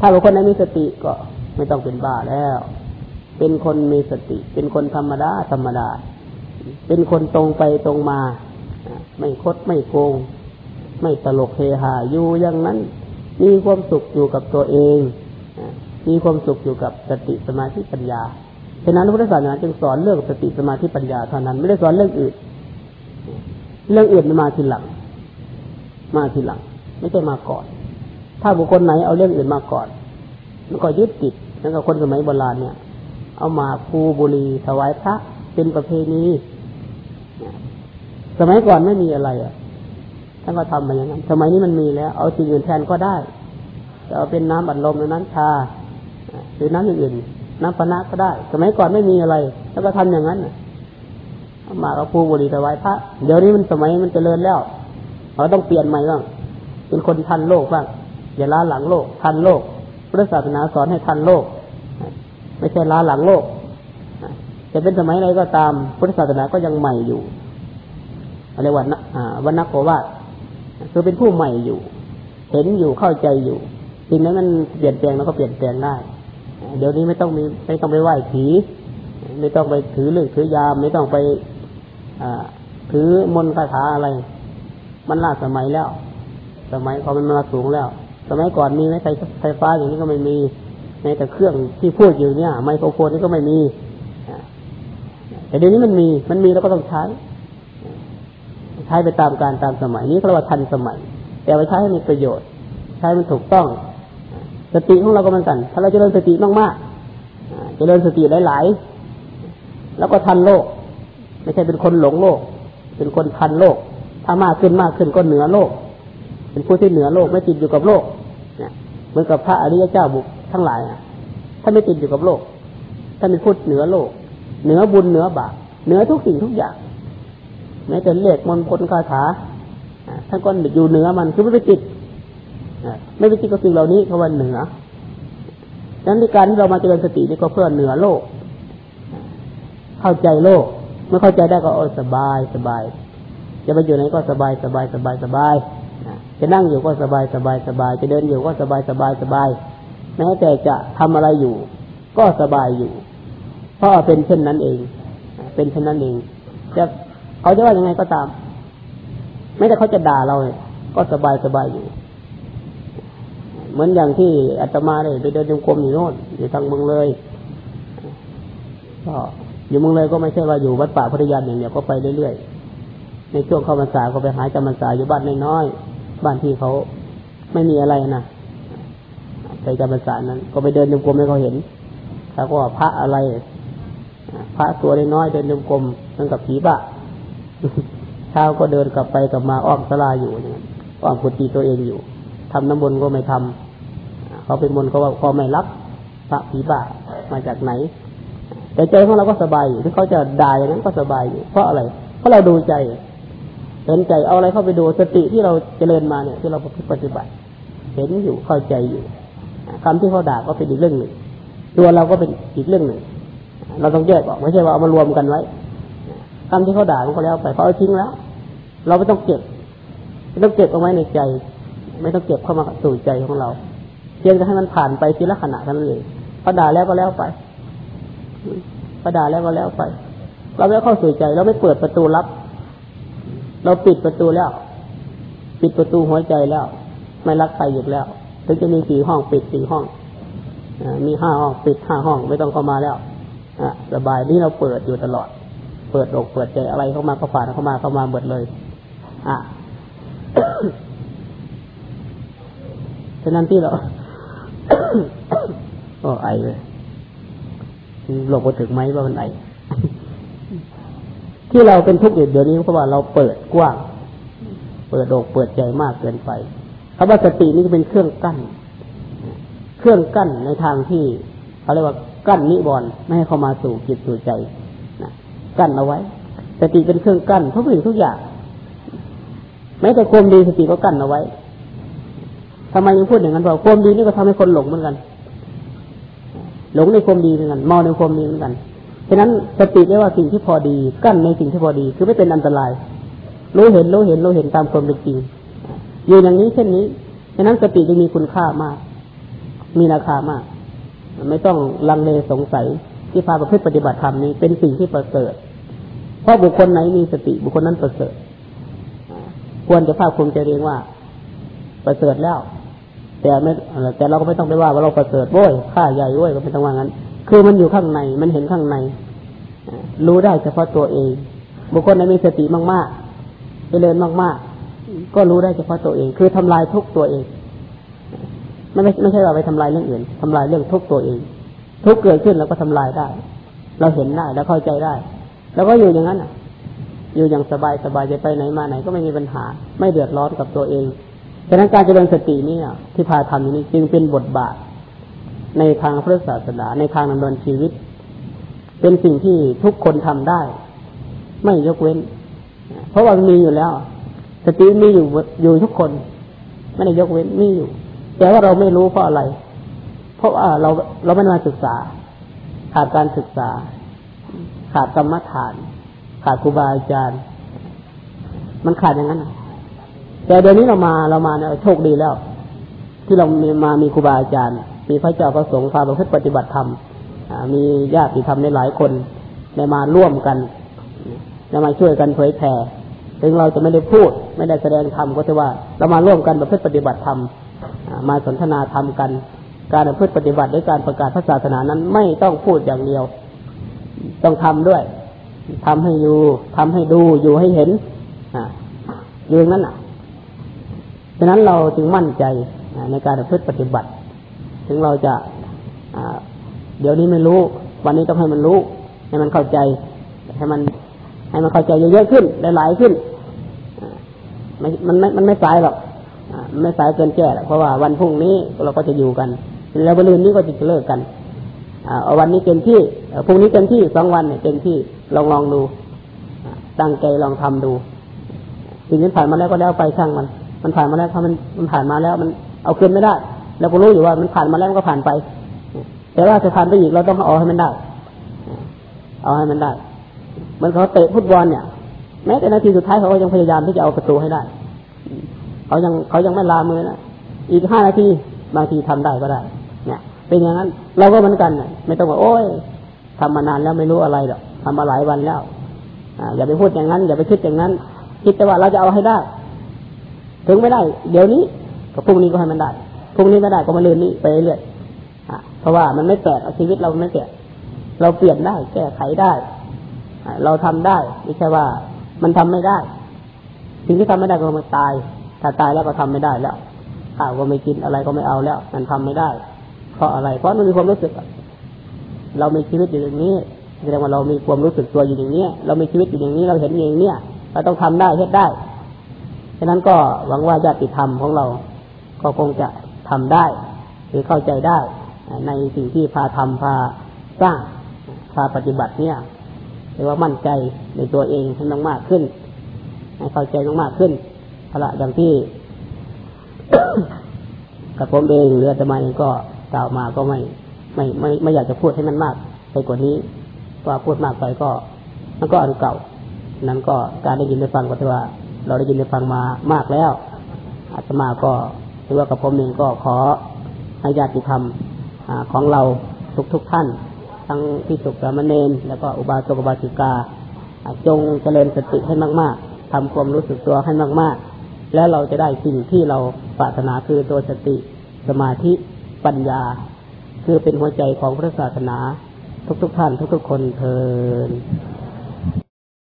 ถ้าบุคคลไหนมีสติก็ไม่ต้องเป็นบ้าแล้ว เป็นคนมีสติ เป็นคนธรรมดาธรรมดา เป็นคนตรงไปตรงมา ไม่คดไม่โกง ไม่ตลกเฮฮาอยู่อย่างนั้น มีความสุขอยู่กับตัวเอง มีความสุขอยู่กับสติสมาธิปัญญาฉะนั้นพระพุทธศาสนาจึงสอนเรื่องสติสมาธิปัญญาเท่านั้น ไม่ได้สอนเรื่องอื่น เรื่องอื่นมาทีหลัง มาทีหลัง ไม่ใช่มาก่อน ถ้าบุคคลไหนเอาเรื่องอื่นมาก่อน มันก็ยึดติดนั่นก็คนสมัยโบราณเนี่ย เอามาภูบุรีถวายพระเป็นประเพณีสมัยก่อนไม่มีอะไรอะท่านก็ทำมาอย่างนั้น สมัยนี้มันมีแล้ว เอาสิ่งอื่นแทนก็ได้จะเอาเป็นน้ำบัดลมหรือน้ำชาหรือน้ำอย่างอื่น น้ำปนะก็ได้ สมัยก่อนไม่มีอะไร แล้วก็ทำอย่างนั้นมาเอาภูบุรีถวายพระ เดี๋ยวนี้มันสมัยมันเจริญแล้วเราต้องเปลี่ยนใหม่บ้างเป็นคนทันโลกบ้าง อย่าล้าหลังโลก ทันโลกพุทธศาสนาสอนให้ทันโลก ไม่ใช่ล้าหลังโลกจะเป็นสมัยอะไรก็ตามพุทธศาสนาก็ยังใหม่อยู่อะไรวันวันนักโกวาคือเป็นผู้ใหม่อยู่ เห็นอยู่เข้าใจอยู่สิ่งนั้นมันเปลี่ยนแปลงแล้วก็เปลี่ยนแปลงได้ เดี๋ยวนี้ไม่ต้องมีไม่ต้องไปไหว้ผีไม่ต้องไปถือเรื่องถือยามไม่ต้องไปถือมนต์คาถาอะไร มันล่าสมัยแล้ว สมัยเขามันมาสูงแล้ว สมัยก่อนมีไหมไฟไฟฟ้าอย่างนี้ก็ไม่มีในแต่เครื่องที่พูดอยู่เนี่ย ไมโครโฟนนี่ก็ไม่มีแต่เดี๋ยวนี้มันมี มันมีแล้วก็ต้องใช้ ใช้ไปตามการตามสมัยนี้เรียกว่าทันสมัย แต่ไปใช้ให้มีประโยชน์ ใช้มันถูกต้อง สติของเราก็เหมือนกัน ถ้าเราจเจริญสติมากๆเจริญสติหลาย ๆ แล้วก็ทันโลก ไม่ใช่เป็นคนหลงโลก เป็นคนทันโลก ถ้ามากขึ้นมากขึ้นก็เหนือโลก เป็นผู้ที่เหนือโลกไม่ติดอยู่กับโลก เหมือนกับพระอริยเจ้าบุกทั้งหลายอะท่านไม่ติดอยู่กับโลกท่านเป็นพุทธเหนือโลก เหนือบุญเหนือบาปเหนือทุกสิ่งทุกอย่างแม้แต่เลขมนพลคาถาท่านก็อยู่เหนือมันคือไม่ไปติดไม่ไปติดกับสิ่งเหล่านี้เขาะว่าเหนือดังนั้นในการที่เรามาเจริญสตินี่ก็เพื่อเหนือโลก เข้าใจโลกเมื่อเข้าใจได้ก็โอ้สบายสบายจะไปอยู่ไหนก็สบายสบายสบายสบาย จะนั่งอยู่ก็สบายสบายสบาย จะเดินอยู่ก็สบายสบายสบายแม้แต่จะทำอะไรอยู่ ก็สบายอยู่ เพราะเป็นเช่นนั้นเอง เป็นเช่นนั้นเองจะเขาจะว่ายังไงก็ตาม ไม่แต่เขาจะด่าเราก็สบายสบายอยู่ เหมือนอย่างที่อาตมาเลยไปเดินจงกรมอยู่โน่นอยู่ทางเมืองเลยก็อยู่เมืองเลยก็ไม่ใช่ว่าอยู่วัดป่าพัทยาอย่างเดียวก็ไปเรื่อยๆในช่วงเข้าพรรษาก็ไปหาจำพรรษาอยู่บ้านน้อย บ้านที่เขาไม่มีอะไรนะไปจำพรรษานั้น ก็ไปเดินยมกลมให้เขาเห็นเขาก็ว่าพระอะไรพระตัวน้อยเดินยมกลมนั่นกับผีบ้าเช้าก็เดินกลับไปกลับมาอ้อมสลาอยู่เนี่ยอ้อมกุฏิตัวเองอยู่ทำน้ำมนต์ก็ไม่ทำเขาเป็นมนต์เขาว่าเขาไม่รับพระผีบ้ามาจากไหน แต่ใจของเราก็สบายอยู่ที่เขาจะด่าอย่างนั้นก็สบายอยู่เพราะอะไรเพราะเราดูใจ เห็นใจเอาอะไรเข้าไปดูสติที่เราเจริญมาเนี่ยที่เราปฏิบัติ เห็นอยู่เข้าใจอยู่คำที่เขาด่าก็เป็นอีกเรื่องหนึ่ง ตัวเราก็เป็นอีกเรื่องหนึ่ง เราต้องแยกออกไม่ใช่ว่าเอามารวมกันไว้คำที่เขาด่ามันก็แล้วไปเขาเอาทิ้งแล้ว เราไม่ต้องเก็บไม่ต้องเก็บเอาไว้ในใจ ไม่ต้องเก็บเข้ามาสู่ใจของเราเพียงแต่ให้มันผ่านไปทีละขณะเท่านั้นเองเขาด่าแล้วก็แล้วไปเขาด่าแล้วก็แล้วไป เราไม่เข้าสู่ใจ เราไม่เปิดประตูรับ เราปิดประตูแล้ว ปิดประตูหัวใจแล้ว ไม่รักใครอีกแล้วถึงจะมีสี่ห้องปิดสี่ห้องอมีห้าห้องปิดห้าห้องไม่ต้องเข้ามาแล้วอสบายนี่เราเปิดอยู่ตลอด เปิดอกเปิดใจอะไรเข้ามาก็ผ่านเข้ามาเข้ามาหมดเลย อะฉะนั้นที่เราโอ้ไอเลยหลบไปถึงไหมว่ามันไอ ที่เราเป็นทุกข์อยู่เดี๋ยวนี้เพราะว่าเราเปิดกว้าง เปิดอกเปิดใจมากเกินไปคำว่าสตินี่เป็นเครื่องกั้น เครื่องกั้นในทางที่เขาเรียกว่ากั้นนิวรณ์ไม่ให้เข้ามาสู่จิตสู่ใจนะกั้นเอาไว้ สติเป็นเครื่องกั้นทุกสิ่งทุกอย่างแม้แต่ความดีสติก็กั้นเอาไว้ทำไมยังพูดอย่างนั้นเพราะความดีนี่ก็ทำให้คนหลงเหมือนกัน หลงในความดีเหมือนกันมองในความดีเหมือนกัน ฉะนั้นสติเรียกว่าสิ่งที่พอดี กั้นในสิ่งที่พอดี คือไม่เป็นอันตราย รู้เห็นรู้เห็นรู้เห็นตามความเป็นจริง อยู่อย่างนี้เช่นนี้ ฉะนั้นสติจึงมีคุณค่ามาก มีราคามาก ไม่ต้องลังเลสงสัยที่พาประพฤติปฏิบัติธรรมนี้เป็นสิ่งที่ประเสริฐ เพราะบุคคลไหนมีสติบุคคลนั้นประเสริฐ ควรจะภาคภูมิใจเรียงว่า ประเสริฐแล้ว แต่ไม่แต่เราก็ไม่ต้องไปว่าว่าเราประเสริฐโว้ยข้าใหญ่โว้ยก็ไม่ต้องว่างั้น คือมันอยู่ข้างใน มันเห็นข้างใน รู้ได้เฉพาะตัวเอง บุคคลไหนมีสติมากๆเจริญมากๆ ก็รู้ได้เฉพาะตัวเอง คือทำลายทุกตัวเองไม่ไม่ใช่เราไปทำลายเรื่องอื่นทำลายเรื่องทุกตัวเอง ทุกเกิดขึ้นเราก็ทำลายได้ เราเห็นได้แล้วเข้าใจได้ แล้วก็อยู่อย่างนั้นอยู่อย่างสบายสบายจะไปไหนมาไหนก็ไม่มีปัญหา ไม่เดือดร้อนกับตัวเองฉะนั้นการเจริญสตินี่ที่พาทำอยู่นี้จึงเป็นบทบาท ในทางพระศาสนาในทางดำเนินชีวิต เป็นสิ่งที่ทุกคนทำได้ ไม่ยกเว้น เพราะว่ามีอยู่แล้ว สติมีอยู่อยู่ทุกคน ไม่ได้ยกเว้นมีอยู่ แต่ว่าเราไม่รู้เพราะอะไร เพราะว่าเราเราไม่มาศึกษา ขาดการศึกษา ขาดกรรมฐาน ขาดครูบาอาจารย์ มันขาดอย่างนั้นแต่เดี๋ยวนี้เรามาเรามาเนี่ยโชคดีแล้ว ที่เรามามีครูบาอาจารย์ มีพระเจ้าพระสงฆ์พาประพฤติปฏิบัติธรรมมีญาติธรรมในหลายคนได้มาร่วมกันได้มาช่วยกันเผยแผ่ถึงเราจะไม่ได้พูด ไม่ได้แสดงธรรมก็แต่ว่าเรามาร่วมกันประพฤติปฏิบัติธรรมมาสนทนาธรรมกัน การประพฤติปฏิบัติด้วยการประกาศพระศาสนานั้นไม่ต้องพูดอย่างเดียว ต้องทำด้วยทำให้อยู่ทำให้ดูอยู่ให้เห็นออยู่นั้นอะฉะนั้นเราจึงมั่นใจในการประพฤติปฏิบัติ ถึงเราจะเดี๋ยวนี้ไม่รู้ วันนี้ต้องให้มันรู้ ให้มันเข้าใจให้มัน ให้มันเข้าใจเยอะๆขึ้นหลายๆขึ้นมันไม่มันไม่สายหรอกไม่สายเกินแก้เพราะว่าวันพรุ่งนี้เราก็จะอยู่กัน แล้ววันอื่นนี้ก็จะเลิกกันเอาวันนี้เต็มที่พรุ่งนี้เต็มที่สองวันเนี่ยเต็มที่ลองลองดูตั้งใจลองทำดูสิ่งที่ผ่านมาแล้วก็แล้วไปช่างมัน มันผ่านมาแล้วถ้ามันมันผ่านมาแล้วมันเอาคืนไม่ได้ เราก็รู้อยู่ว่ามันผ่านมาแล้วก็ผ่านไป แต่ว่าจะผ่านไปอีกเราต้องเอาให้มันได้ เอาให้มันได้เหมือนเขาเตะฟุตบอลเนี่ย แม้แต่นาทีสุดท้ายเขาก็ยังพยายามที่จะเอาประตูให้ได้เขายังเขายังไม่ลามือนะอีกห้านาทีบางทีทำได้ก็ได้ เนี่ยเป็นอย่างนั้น เราก็เหมือนกันไม่ต้องว่าโอ้ยทำมานานแล้วไม่รู้อะไรหรอกทำมาหลายวันแล้วออย่าไปพูดอย่างนั้น อย่าไปคิดอย่างนั้น คิดแต่ว่าเราจะเอาให้ได้ ถึงไม่ได้ เดี๋ยวนี้ก็พรุ่งนี้ก็ให้มันได้ พรุ่งนี้ไม่ได้ก็มาเลื่อนนี้ไปเรื่อยเพราะว่ามันไม่แตกชีวิตเราไม่แตกเราเปลี่ยนได้ แก้ไขได้เราทำได้ไม่ใช่ว่ามันทำไม่ได้ สิ่งที่ทำไม่ได้ก็มันตาย ถ้าตายแล้วก็ทำไม่ได้แล้วข้าวก็ไม่กินอะไรก็ไม่เอาแล้ว มันทำไม่ได้ เพราะอะไรเพราะมันมีความรู้สึก เรามีชีวิตอยู่อย่างนี้แสดงว่าเรามีความรู้สึกตัวอยู่อย่างนี้เรามีชีวิตอยู่อย่างนี้เราเห็นอย่างนี้เราต้องทำได้เฮ็ดได้ฉะนั้นก็หวังว่าญาติธรรมของเรา ก็คงจะ ทำได้หรือเข้าใจได้ในสิ่งที่พาทำพาสร้างพาปฏิบัติเนี่ยหรือว่ามั่นใจในตัวเองให้มากขึ้นให้เข้าใจมากขึ้นอะละอย่างที่กับผมเองหรือจะมาเองก็กล่าวมาก็ไม่ไม่ไม่ไม่อยากจะพูดให้มันมากไปกว่านี้ว่าพูดมากไปก็ มันก็อันเก่า นั้นก็การได้ยินได้ฟังก็ถือว่า เราได้ยินได้ฟังมามากแล้วอาตมาก็ ถือว่ากับผมเองก็ขอให้ญาติธรรมของเราทุกทุกท่าน ทั้งที่สุขสามเณรแล้วก็อุบาสกอุบาสิกา จงเจริญสติให้มาก ๆทำความรู้สึกตัวให้มาก ๆ แล้วเราจะได้สิ่งที่เราปรารถนาคือตัวสติสมาธิปัญญา คือเป็นหัวใจของพระศาสนาทุกๆทท่านทุกๆคนเทิน